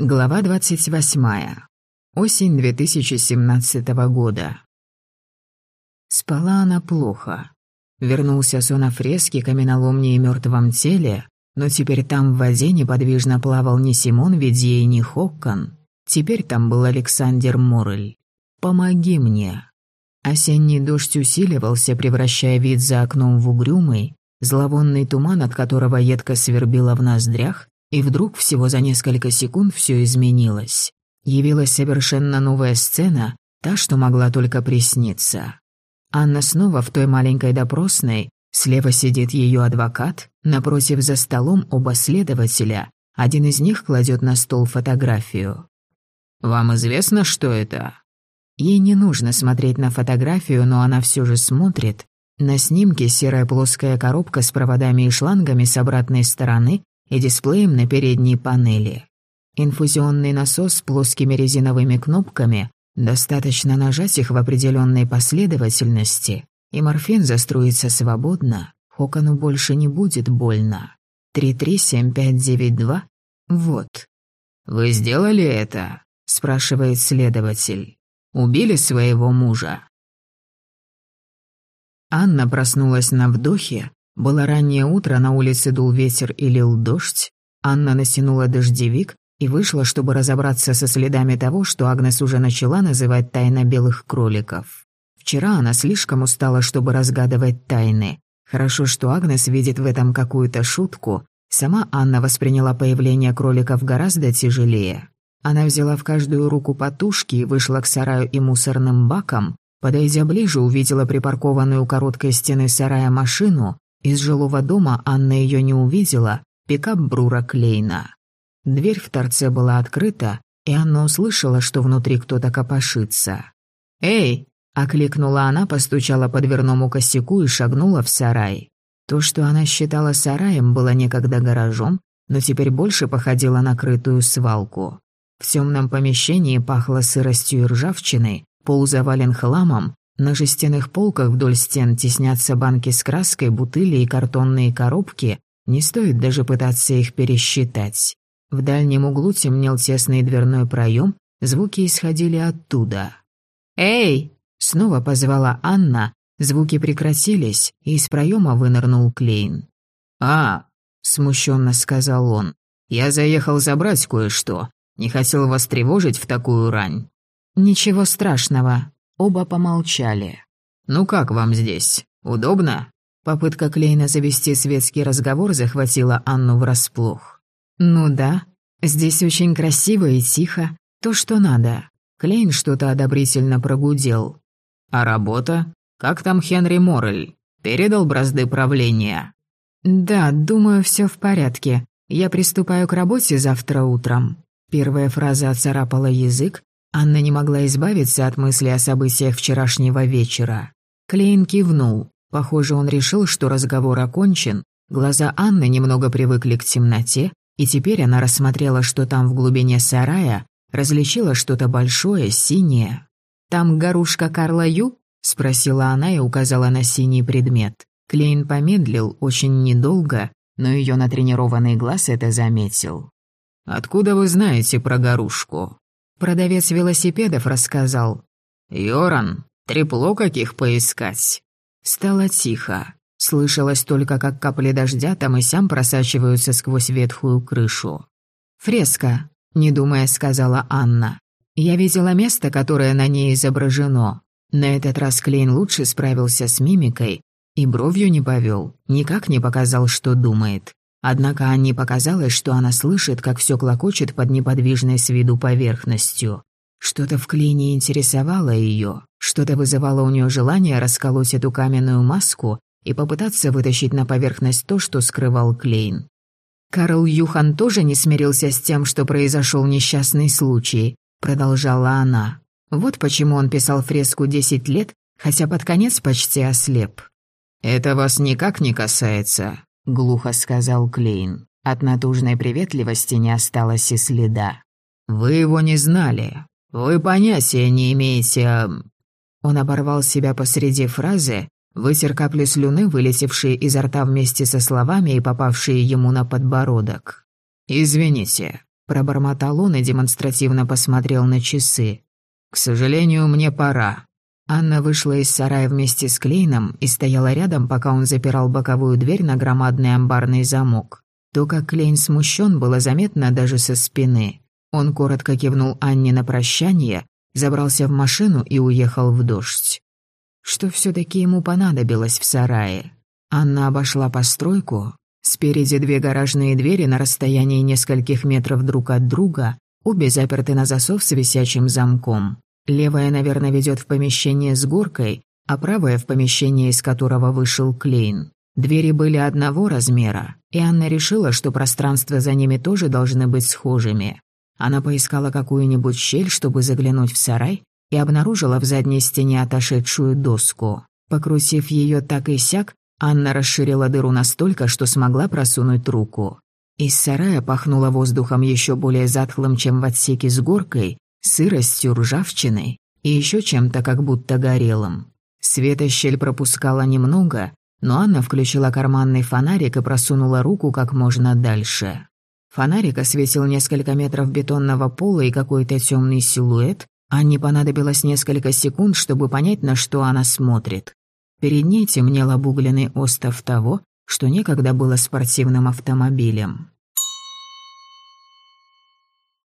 Глава 28. Осень 2017 года. Спала она плохо. Вернулся сон о фреске, каменоломне и мертвом теле, но теперь там в воде неподвижно плавал не Симон Ведье и не Хоккан. Теперь там был Александр Морель. «Помоги мне». Осенний дождь усиливался, превращая вид за окном в угрюмый, зловонный туман, от которого едко свербило в ноздрях, и вдруг всего за несколько секунд все изменилось. Явилась совершенно новая сцена, та, что могла только присниться. Анна снова в той маленькой допросной, слева сидит ее адвокат, напротив за столом оба следователя, один из них кладет на стол фотографию. «Вам известно, что это?» Ей не нужно смотреть на фотографию, но она все же смотрит. На снимке серая плоская коробка с проводами и шлангами с обратной стороны и дисплеем на передней панели. Инфузионный насос с плоскими резиновыми кнопками, достаточно нажать их в определенной последовательности, и морфин заструится свободно, Хокону больше не будет больно. 337592? Вот. «Вы сделали это?» – спрашивает следователь. «Убили своего мужа?» Анна проснулась на вдохе, было раннее утро, на улице дул ветер и лил дождь. Анна натянула дождевик и вышла, чтобы разобраться со следами того, что Агнес уже начала называть «тайна белых кроликов». Вчера она слишком устала, чтобы разгадывать тайны. Хорошо, что Агнес видит в этом какую-то шутку. Сама Анна восприняла появление кроликов гораздо тяжелее. Она взяла в каждую руку потушки и вышла к сараю и мусорным бакам. Подойдя ближе, увидела припаркованную у короткой стены сарая машину, из жилого дома Анна ее не увидела, пикап Брура Клейна. Дверь в торце была открыта, и Анна услышала, что внутри кто-то копошится. «Эй!» – окликнула она, постучала по дверному косяку и шагнула в сарай. То, что она считала сараем, было некогда гаражом, но теперь больше походило на крытую свалку. В темном помещении пахло сыростью и ржавчиной, пол завален хламом, на жестяных полках вдоль стен теснятся банки с краской, бутыли и картонные коробки, не стоит даже пытаться их пересчитать. В дальнем углу темнел тесный дверной проем, звуки исходили оттуда. «Эй!» — снова позвала Анна, звуки прекратились, и из проема вынырнул Клейн. «А!» — смущенно сказал он. «Я заехал забрать кое-что. Не хотел вас тревожить в такую рань». «Ничего страшного», Оба помолчали. «Ну как вам здесь? Удобно?» Попытка Клейна завести светский разговор захватила Анну врасплох. «Ну да, здесь очень красиво и тихо. То, что надо». Клейн что-то одобрительно прогудел. «А работа? Как там Хенри Моррель? Передал бразды правления?» «Да, думаю, все в порядке. Я приступаю к работе завтра утром». Первая фраза оцарапала язык, Анна не могла избавиться от мысли о событиях вчерашнего вечера. Клейн кивнул. Похоже, он решил, что разговор окончен. Глаза Анны немного привыкли к темноте, и теперь она рассмотрела, что там в глубине сарая, различила что-то большое, синее. «Там горушка Карла Ю?» — спросила она и указала на синий предмет. Клейн помедлил очень недолго, но ее натренированный глаз это заметил. «Откуда вы знаете про горушку?» Продавец велосипедов рассказал. «Йоран, трепло каких поискать?» Стало тихо. Слышалось только, как капли дождя там и сям просачиваются сквозь ветхую крышу. «Фреска», — не думая, сказала Анна. «Я видела место, которое на ней изображено. На этот раз Клейн лучше справился с мимикой и бровью не повел, никак не показал, что думает. Однако Анне показалось, что она слышит, как все клокочет под неподвижной с виду поверхностью. Что-то в клине интересовало ее, что-то вызывало у нее желание расколоть эту каменную маску и попытаться вытащить на поверхность то, что скрывал Клейн. «Карл Юхан тоже не смирился с тем, что произошел несчастный случай», — продолжала она. «Вот почему он писал фреску десять лет, хотя под конец почти ослеп». «Это вас никак не касается», глухо сказал Клейн. От натужной приветливости не осталось и следа. «Вы его не знали. Вы понятия не имеете...» Он оборвал себя посреди фразы, вытер капли слюны, вылетевшие изо рта вместе со словами и попавшие ему на подбородок. «Извините, Пробормотал он и демонстративно посмотрел на часы. «К сожалению, мне пора». Анна вышла из сарая вместе с Клейном и стояла рядом, пока он запирал боковую дверь на громадный амбарный замок. То, как Клейн смущен, было заметно даже со спины. Он коротко кивнул Анне на прощание, забрался в машину и уехал в дождь. Что все таки ему понадобилось в сарае? Анна обошла постройку. Спереди две гаражные двери на расстоянии нескольких метров друг от друга, обе заперты на засов с висячим замком. Левая, наверное, ведет в помещение с горкой, а правая в помещение, из которого вышел Клейн. Двери были одного размера, и Анна решила, что пространства за ними тоже должны быть схожими. Она поискала какую-нибудь щель, чтобы заглянуть в сарай, и обнаружила в задней стене отошедшую доску. Покрутив ее так и сяк, Анна расширила дыру настолько, что смогла просунуть руку. Из сарая пахнуло воздухом еще более затхлым, чем в отсеке с горкой, сыростью, ржавчиной и еще чем-то как будто горелым. Света щель пропускала немного, но Анна включила карманный фонарик и просунула руку как можно дальше. Фонарик осветил несколько метров бетонного пола и какой-то темный силуэт. Анне понадобилось несколько секунд, чтобы понять, на что она смотрит. Перед ней темнел обугленный остов того, что некогда было спортивным автомобилем.